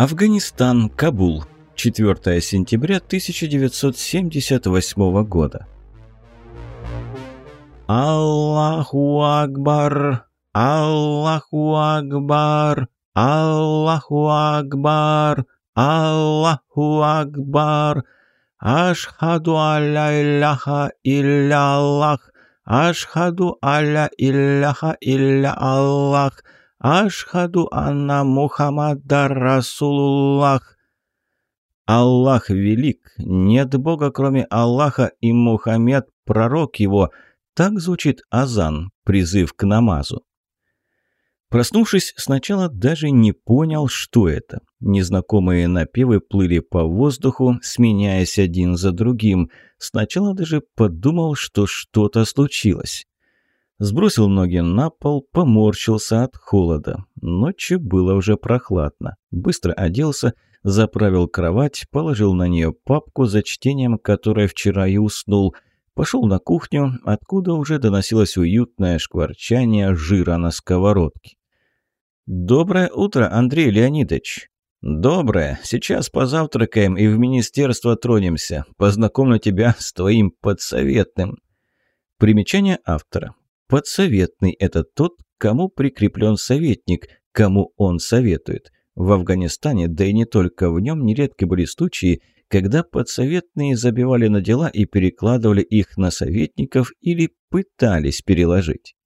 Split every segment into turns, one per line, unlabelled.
Афганистан, Кабул. 4 сентября 1978 года. Аллаху Акбар! Аллаху Акбар! Аллаху Акбар! Аллаху Акбар! Ашхаду алля илляха илля Аллах! Ашхаду алля илляха илля Аллах! Ашхаду анна Мухаммадар Расулуллах! Аллах велик, нет Бога, кроме Аллаха, и Мухаммед – пророк его. Так звучит азан, призыв к намазу. Проснувшись, сначала даже не понял, что это. Незнакомые напевы плыли по воздуху, сменяясь один за другим. Сначала даже подумал, что что-то случилось. Сбросил ноги на пол, поморщился от холода. Ночью было уже прохладно. Быстро оделся, заправил кровать, положил на нее папку, за чтением которой вчера и уснул. Пошел на кухню, откуда уже доносилось уютное шкварчание жира на сковородке. «Доброе утро, Андрей Леонидович!» «Доброе. Сейчас позавтракаем и в министерство тронемся. Познакомлю тебя с твоим подсоветным». Примечание автора. Подсоветный – это тот, кому прикреплен советник, кому он советует. В Афганистане, да и не только в нем, нередки были случаи, когда подсоветные забивали на дела и перекладывали их на советников или пытались переложить.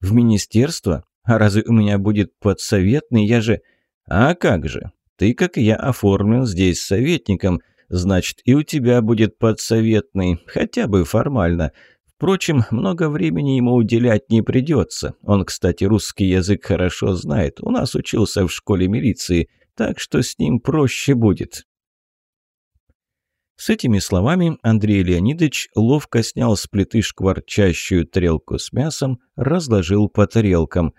В министерство? А разве у меня будет подсоветный? Я же... А как же? Ты, как я, оформлен здесь советником. Значит, и у тебя будет подсоветный, хотя бы формально. Впрочем, много времени ему уделять не придется. Он, кстати, русский язык хорошо знает. У нас учился в школе милиции, так что с ним проще будет. С этими словами Андрей Леонидович ловко снял с плиты шкварчащую тарелку с мясом, разложил по тарелкам.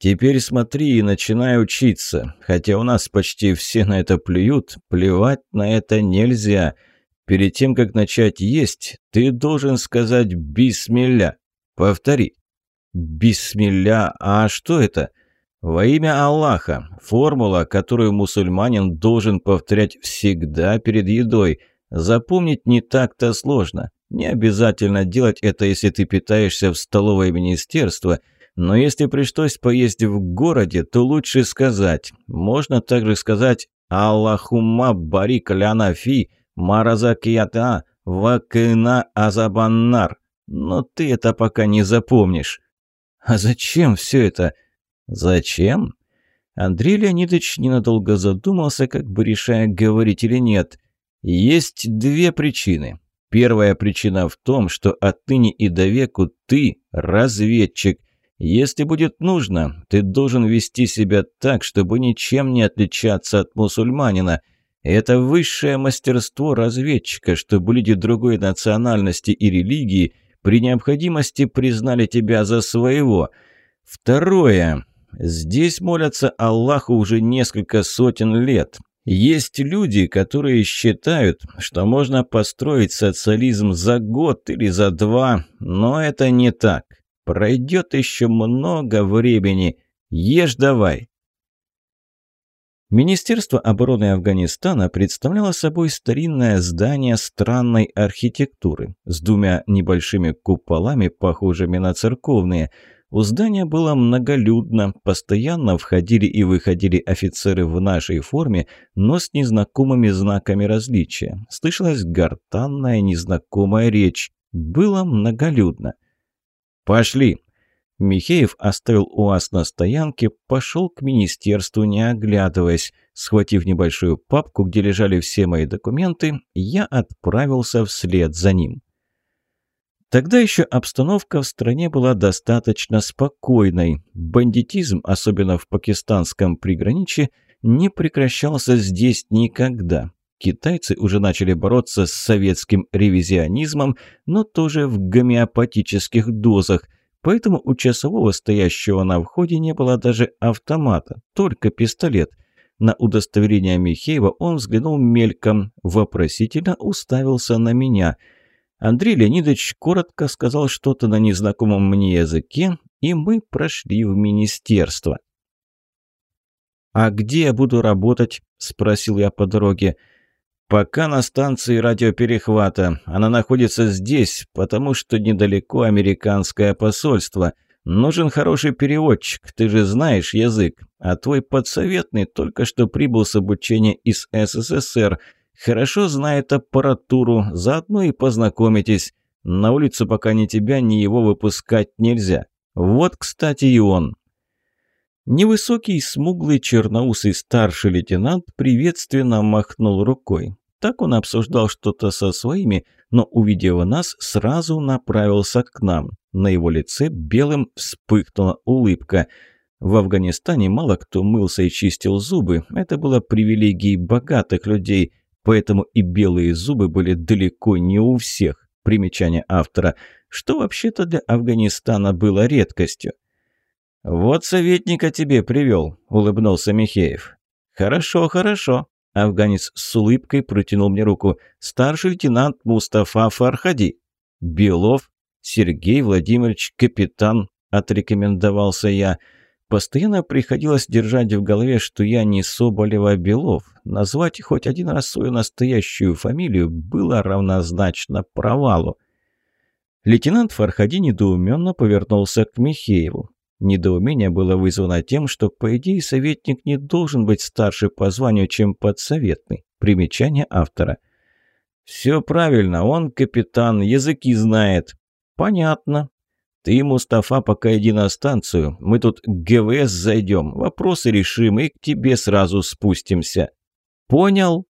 «Теперь смотри и начинай учиться. Хотя у нас почти все на это плюют, плевать на это нельзя». Перед тем, как начать есть, ты должен сказать «Бисмилля». Повтори. «Бисмилля». А что это? Во имя Аллаха. Формула, которую мусульманин должен повторять всегда перед едой. Запомнить не так-то сложно. Не обязательно делать это, если ты питаешься в столовое министерство, но если пришлось поесть в городе, то лучше сказать. Можно также сказать «Аллахумма барик лянафи», Маразакията вакына азабаннар. Но ты это пока не запомнишь. А зачем все это? Зачем? Андрей Леонидович ненадолго задумался, как бы решая, говорить или нет. Есть две причины. Первая причина в том, что отныне и до веку ты разведчик. Если будет нужно, ты должен вести себя так, чтобы ничем не отличаться от мусульманина – это высшее мастерство разведчика, чтобы люди другой национальности и религии при необходимости признали тебя за своего. Второе. Здесь молятся Аллаху уже несколько сотен лет. Есть люди, которые считают, что можно построить социализм за год или за два, но это не так. Пройдет еще много времени. Ешь давай. Министерство обороны Афганистана представляло собой старинное здание странной архитектуры с двумя небольшими куполами, похожими на церковные. У здания было многолюдно, постоянно входили и выходили офицеры в нашей форме, но с незнакомыми знаками различия. Слышалась гортанная незнакомая речь. Было многолюдно. «Пошли!» Михеев оставил УАЗ на стоянке, пошел к министерству, не оглядываясь. Схватив небольшую папку, где лежали все мои документы, я отправился вслед за ним. Тогда еще обстановка в стране была достаточно спокойной. Бандитизм, особенно в пакистанском приграничье, не прекращался здесь никогда. Китайцы уже начали бороться с советским ревизионизмом, но тоже в гомеопатических дозах – Поэтому у часового, стоящего на входе, не было даже автомата, только пистолет. На удостоверение Михеева он взглянул мельком, вопросительно уставился на меня. Андрей Леонидович коротко сказал что-то на незнакомом мне языке, и мы прошли в министерство. «А где я буду работать?» – спросил я по дороге. «Пока на станции радиоперехвата. Она находится здесь, потому что недалеко американское посольство. Нужен хороший переводчик, ты же знаешь язык. А твой подсоветный только что прибыл с обучения из СССР. Хорошо знает аппаратуру, заодно и познакомитесь. На улицу пока ни тебя, ни его выпускать нельзя. Вот, кстати, и он». Невысокий, смуглый, черноусый старший лейтенант приветственно махнул рукой. Так он обсуждал что-то со своими, но, увидев нас, сразу направился к нам. На его лице белым вспыхнула улыбка. В Афганистане мало кто мылся и чистил зубы. Это было привилегией богатых людей, поэтому и белые зубы были далеко не у всех. Примечание автора, что вообще-то для Афганистана было редкостью. «Вот советника тебе привел», – улыбнулся Михеев. «Хорошо, хорошо». Афганец с улыбкой протянул мне руку. «Старший лейтенант Мустафа Фархади». «Белов?» «Сергей Владимирович, капитан», – отрекомендовался я. Постоянно приходилось держать в голове, что я не Соболева Белов. Назвать хоть один раз свою настоящую фамилию было равнозначно провалу. Лейтенант Фархади недоуменно повернулся к Михееву. Недоумение было вызвано тем, что, по идее, советник не должен быть старше по званию, чем подсоветный. Примечание автора. «Все правильно, он капитан, языки знает». «Понятно. Ты, Мустафа, пока иди на станцию. Мы тут к ГВС зайдем, вопросы решим и к тебе сразу спустимся». «Понял?»